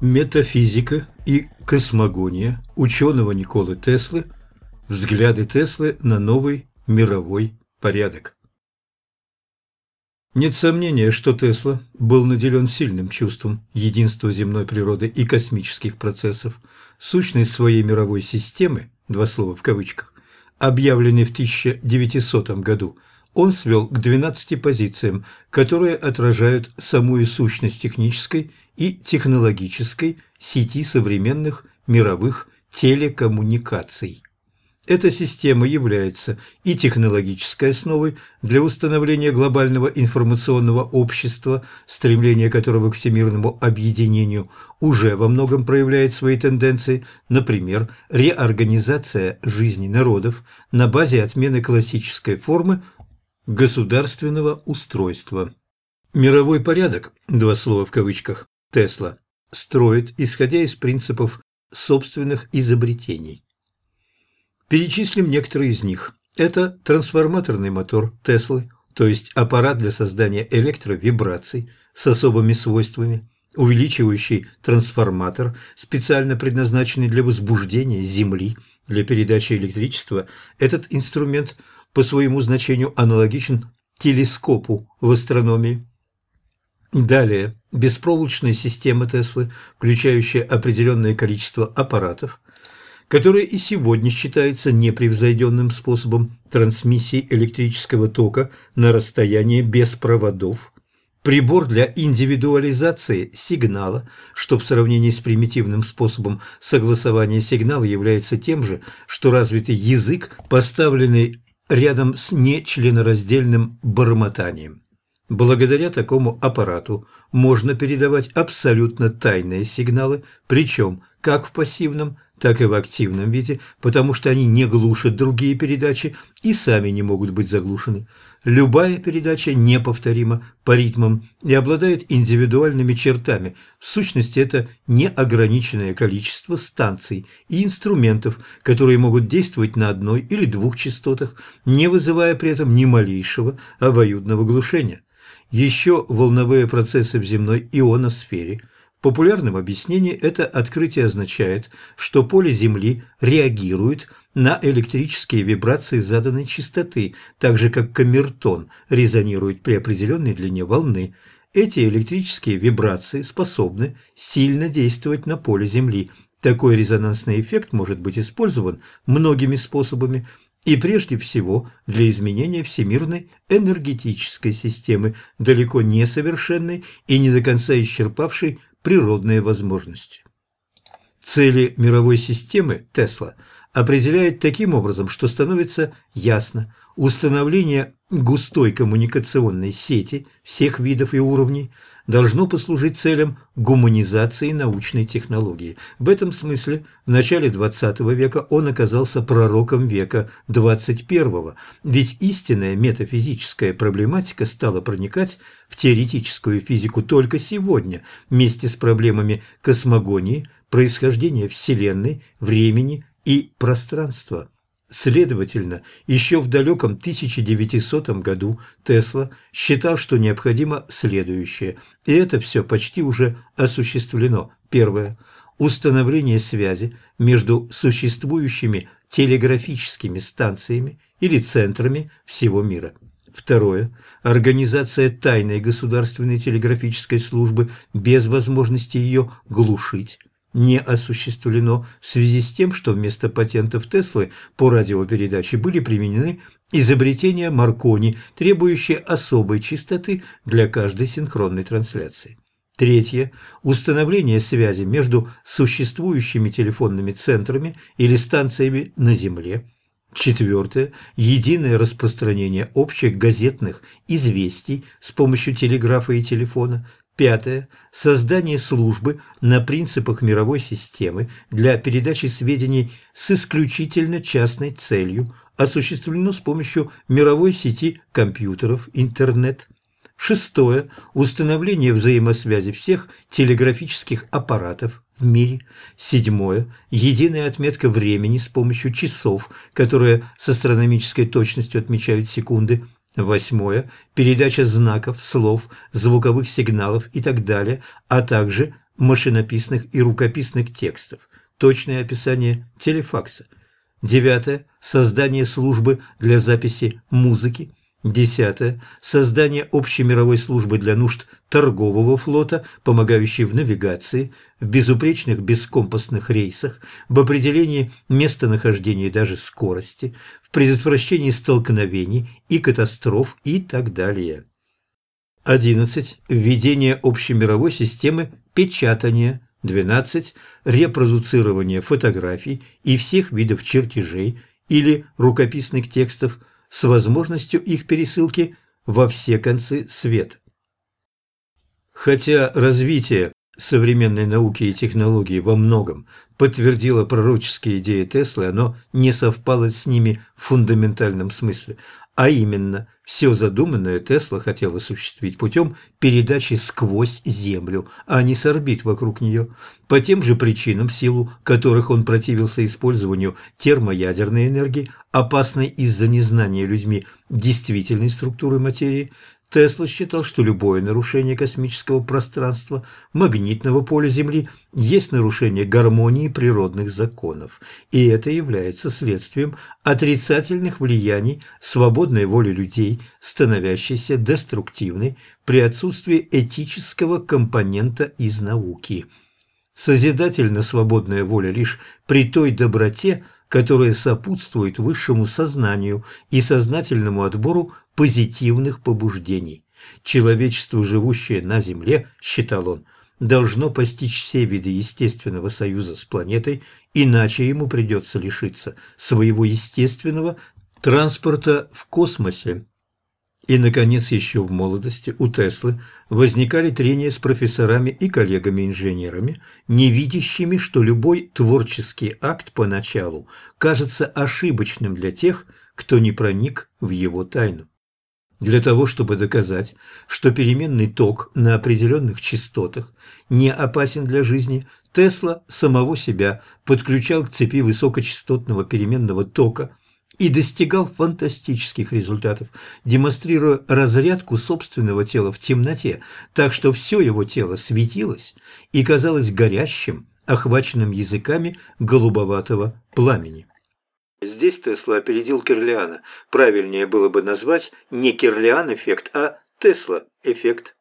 Метафизика и космогония ученого Николы Теслы. Взгляды Теслы на новый мировой порядок. Нет сомнения, что Тесла был наделен сильным чувством единства земной природы и космических процессов. Сущность своей мировой системы, два слова в кавычках, объявленной в 1900 году, он свел к 12 позициям, которые отражают самую сущность технической и технологической сети современных мировых телекоммуникаций. Эта система является и технологической основой для установления глобального информационного общества, стремление которого к всемирному объединению уже во многом проявляет свои тенденции, например, реорганизация жизни народов на базе отмены классической формы государственного устройства. Мировой порядок, два слова в кавычках, Тесла строит, исходя из принципов собственных изобретений. Перечислим некоторые из них. Это трансформаторный мотор Теслы, то есть аппарат для создания электровибраций с особыми свойствами, увеличивающий трансформатор, специально предназначенный для возбуждения Земли, для передачи электричества. Этот инструмент по своему значению аналогичен телескопу в астрономии. Далее, беспроволочная система Теслы, включающая определенное количество аппаратов, которая и сегодня считается непревзойденным способом трансмиссии электрического тока на расстояние без проводов, прибор для индивидуализации сигнала, что в сравнении с примитивным способом согласования сигнала является тем же, что развитый язык, поставленный рядом с нечленораздельным бормотанием. Благодаря такому аппарату можно передавать абсолютно тайные сигналы, причем как в пассивном, так и в активном виде, потому что они не глушат другие передачи и сами не могут быть заглушены. Любая передача неповторима по ритмам и обладает индивидуальными чертами. В сущности, это неограниченное количество станций и инструментов, которые могут действовать на одной или двух частотах, не вызывая при этом ни малейшего обоюдного глушения. Еще волновые процессы в земной ионосфере. В популярном объяснении это открытие означает, что поле Земли реагирует на электрические вибрации заданной частоты, так же как камертон резонирует при определенной длине волны. Эти электрические вибрации способны сильно действовать на поле Земли. Такой резонансный эффект может быть использован многими способами – и прежде всего для изменения всемирной энергетической системы, далеко не совершенной и не до конца исчерпавшей природные возможности. Цели мировой системы Тесла определяет таким образом, что становится ясно установление густой коммуникационной сети всех видов и уровней – должно послужить целям гуманизации научной технологии. В этом смысле в начале XX века он оказался пророком века XXI, ведь истинная метафизическая проблематика стала проникать в теоретическую физику только сегодня, вместе с проблемами космогонии, происхождения Вселенной, времени и пространства. Следовательно, еще в далеком 1900 году Тесла считал, что необходимо следующее, и это все почти уже осуществлено. Первое. Установление связи между существующими телеграфическими станциями или центрами всего мира. Второе. Организация тайной государственной телеграфической службы без возможности ее глушить не осуществлено в связи с тем, что вместо патентов Теслы по радиопередаче были применены изобретения Маркони, требующие особой частоты для каждой синхронной трансляции. Третье. Установление связи между существующими телефонными центрами или станциями на Земле. Четвертое. Единое распространение общих газетных известий с помощью телеграфа и телефона. Пятое. Создание службы на принципах мировой системы для передачи сведений с исключительно частной целью, осуществлено с помощью мировой сети компьютеров, интернет. Шестое. Установление взаимосвязи всех телеграфических аппаратов в мире. Седьмое. Единая отметка времени с помощью часов, которые с астрономической точностью отмечают секунды. Восьмое. Передача знаков, слов, звуковых сигналов и так далее, а также машинописных и рукописных текстов. Точное описание телефакса. Девятое. Создание службы для записи музыки. Десятое. Создание общемировой службы для нужд торгового флота, помогающей в навигации, в безупречных бескомпасных рейсах, в определении местонахождения и даже скорости, в предотвращении столкновений и катастроф и так далее. 11. Введение общемировой системы печатания. 12. Репродуцирование фотографий и всех видов чертежей или рукописных текстов – с возможностью их пересылки во все концы света. Хотя развитие современной науки и технологий во многом подтвердило пророческие идеи Теслы, оно не совпало с ними в фундаментальном смысле, а именно, все задуманное Тесла хотел осуществить путем передачи сквозь Землю, а не с орбит вокруг нее. По тем же причинам, силу которых он противился использованию термоядерной энергии, опасной из-за незнания людьми действительной структуры материи, Тесла считал, что любое нарушение космического пространства, магнитного поля Земли, есть нарушение гармонии природных законов, и это является следствием отрицательных влияний свободной воли людей, становящейся деструктивной при отсутствии этического компонента из науки. Созидательно свободная воля лишь при той доброте, которая сопутствует высшему сознанию и сознательному отбору позитивных побуждений. Человечество, живущее на Земле, считал он, должно постичь все виды естественного союза с планетой, иначе ему придется лишиться своего естественного транспорта в космосе. И, наконец, еще в молодости у Теслы возникали трения с профессорами и коллегами-инженерами, не видящими, что любой творческий акт поначалу кажется ошибочным для тех, кто не проник в его тайну. Для того, чтобы доказать, что переменный ток на определенных частотах не опасен для жизни, Тесла самого себя подключал к цепи высокочастотного переменного тока и достигал фантастических результатов, демонстрируя разрядку собственного тела в темноте, так что все его тело светилось и казалось горящим, охваченным языками голубоватого пламени. Здесь Тесла опередил Кирлиана. Правильнее было бы назвать не Кирлиан-эффект, а Тесла-эффект.